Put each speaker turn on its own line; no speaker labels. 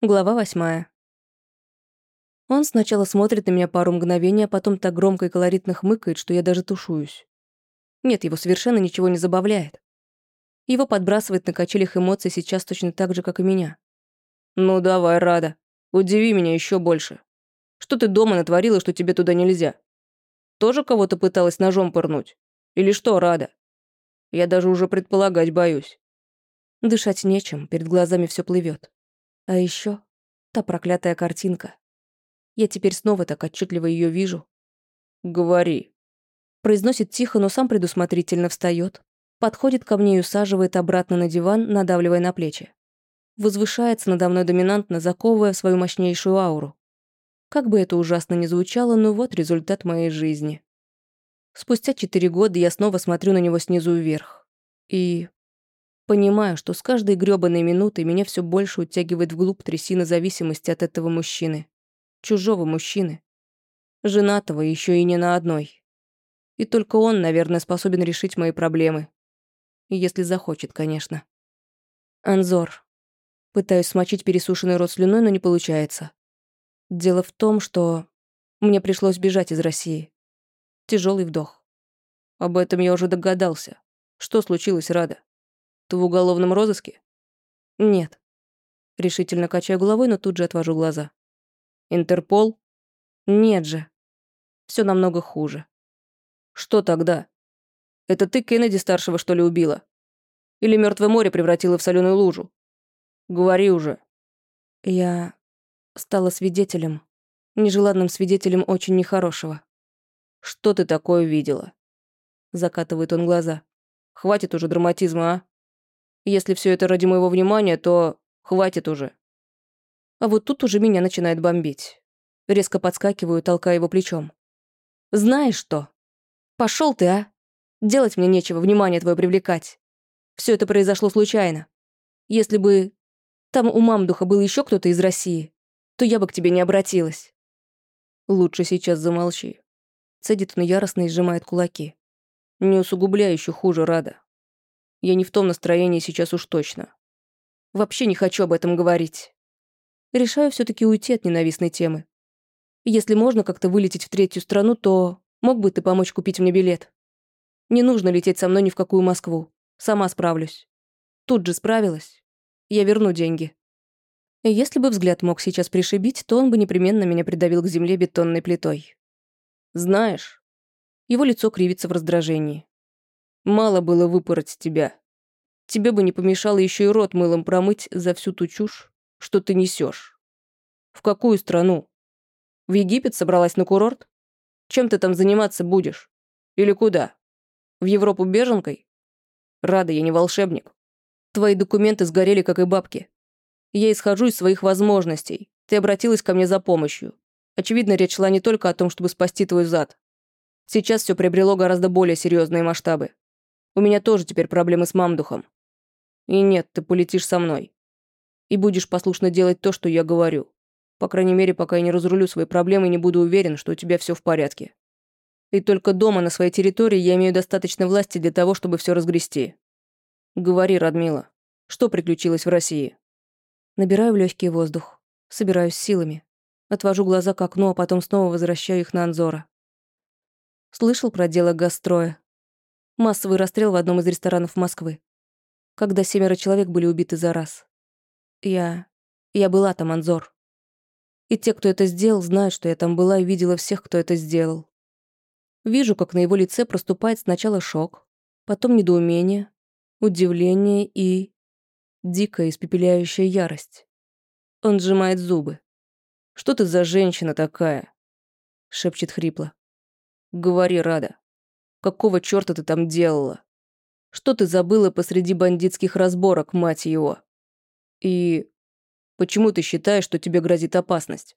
Глава восьмая. Он сначала смотрит на меня пару мгновений, а потом так громко и колоритно хмыкает, что я даже тушуюсь. Нет, его совершенно ничего не забавляет. Его подбрасывает на качелях эмоций сейчас точно так же, как и меня. «Ну давай, Рада, удиви меня еще больше. Что ты дома натворила, что тебе туда нельзя? Тоже кого-то пыталась ножом пырнуть? Или что, Рада? Я даже уже предполагать боюсь». Дышать нечем, перед глазами все плывет. А еще та проклятая картинка. Я теперь снова так отчетливо ее вижу. «Говори», Произносит тихо, но сам предусмотрительно встает, подходит ко мне и усаживает обратно на диван, надавливая на плечи. Возвышается надо мной доминантно, заковывая свою мощнейшую ауру. Как бы это ужасно ни звучало, но вот результат моей жизни. Спустя четыре года я снова смотрю на него снизу вверх. И понимаю, что с каждой грёбаной минутой меня все больше утягивает вглубь трясины зависимости от этого мужчины. Чужого мужчины. Женатого еще и не на одной. И только он, наверное, способен решить мои проблемы. Если захочет, конечно. Анзор. Пытаюсь смочить пересушенный рот слюной, но не получается. Дело в том, что мне пришлось бежать из России. Тяжелый вдох. Об этом я уже догадался. Что случилось, Рада? Ты в уголовном розыске? Нет. Решительно качаю головой, но тут же отвожу глаза. Интерпол? Нет же. Все намного хуже. Что тогда? Это ты Кеннеди-старшего, что ли, убила? Или Мертвое море превратила в соленую лужу? Говори уже. Я стала свидетелем. Нежеланным свидетелем очень нехорошего. Что ты такое видела? Закатывает он глаза. Хватит уже драматизма, а? Если все это ради моего внимания, то хватит уже. А вот тут уже меня начинает бомбить. Резко подскакиваю, толкая его плечом. Знаешь что? Пошел ты, а? Делать мне нечего, внимание твое привлекать. Все это произошло случайно. Если бы там у мамдуха был еще кто-то из России, то я бы к тебе не обратилась. Лучше сейчас замолчи. Цедит он яростно и сжимает кулаки. Не усугубляй еще хуже, Рада. Я не в том настроении сейчас уж точно. Вообще не хочу об этом говорить. Решаю все таки уйти от ненавистной темы. Если можно как-то вылететь в третью страну, то Мог бы ты помочь купить мне билет? Не нужно лететь со мной ни в какую Москву. Сама справлюсь. Тут же справилась. Я верну деньги. Если бы взгляд мог сейчас пришибить, то он бы непременно меня придавил к земле бетонной плитой. Знаешь, его лицо кривится в раздражении. Мало было выпороть тебя. Тебе бы не помешало еще и рот мылом промыть за всю ту чушь, что ты несешь. В какую страну? В Египет собралась на курорт? Чем ты там заниматься будешь? Или куда? В Европу беженкой? Рада, я не волшебник. Твои документы сгорели, как и бабки. Я исхожу из своих возможностей. Ты обратилась ко мне за помощью. Очевидно, речь шла не только о том, чтобы спасти твой зад. Сейчас все приобрело гораздо более серьезные масштабы. У меня тоже теперь проблемы с мамдухом. И нет, ты полетишь со мной. И будешь послушно делать то, что я говорю. По крайней мере, пока я не разрулю свои проблемы и не буду уверен, что у тебя все в порядке. И только дома, на своей территории, я имею достаточно власти для того, чтобы все разгрести. Говори, Радмила, что приключилось в России? Набираю в легкий воздух. Собираюсь силами. Отвожу глаза к окну, а потом снова возвращаю их на Анзора. Слышал про дело Гастроя? Массовый расстрел в одном из ресторанов Москвы. Когда семеро человек были убиты за раз. Я... я была там, Анзор. И те, кто это сделал, знают, что я там была и видела всех, кто это сделал. Вижу, как на его лице проступает сначала шок, потом недоумение, удивление и... дикая испепеляющая ярость. Он сжимает зубы. «Что ты за женщина такая?» — шепчет хрипло. «Говори, Рада. Какого чёрта ты там делала? Что ты забыла посреди бандитских разборок, мать его? И Почему ты считаешь, что тебе грозит опасность?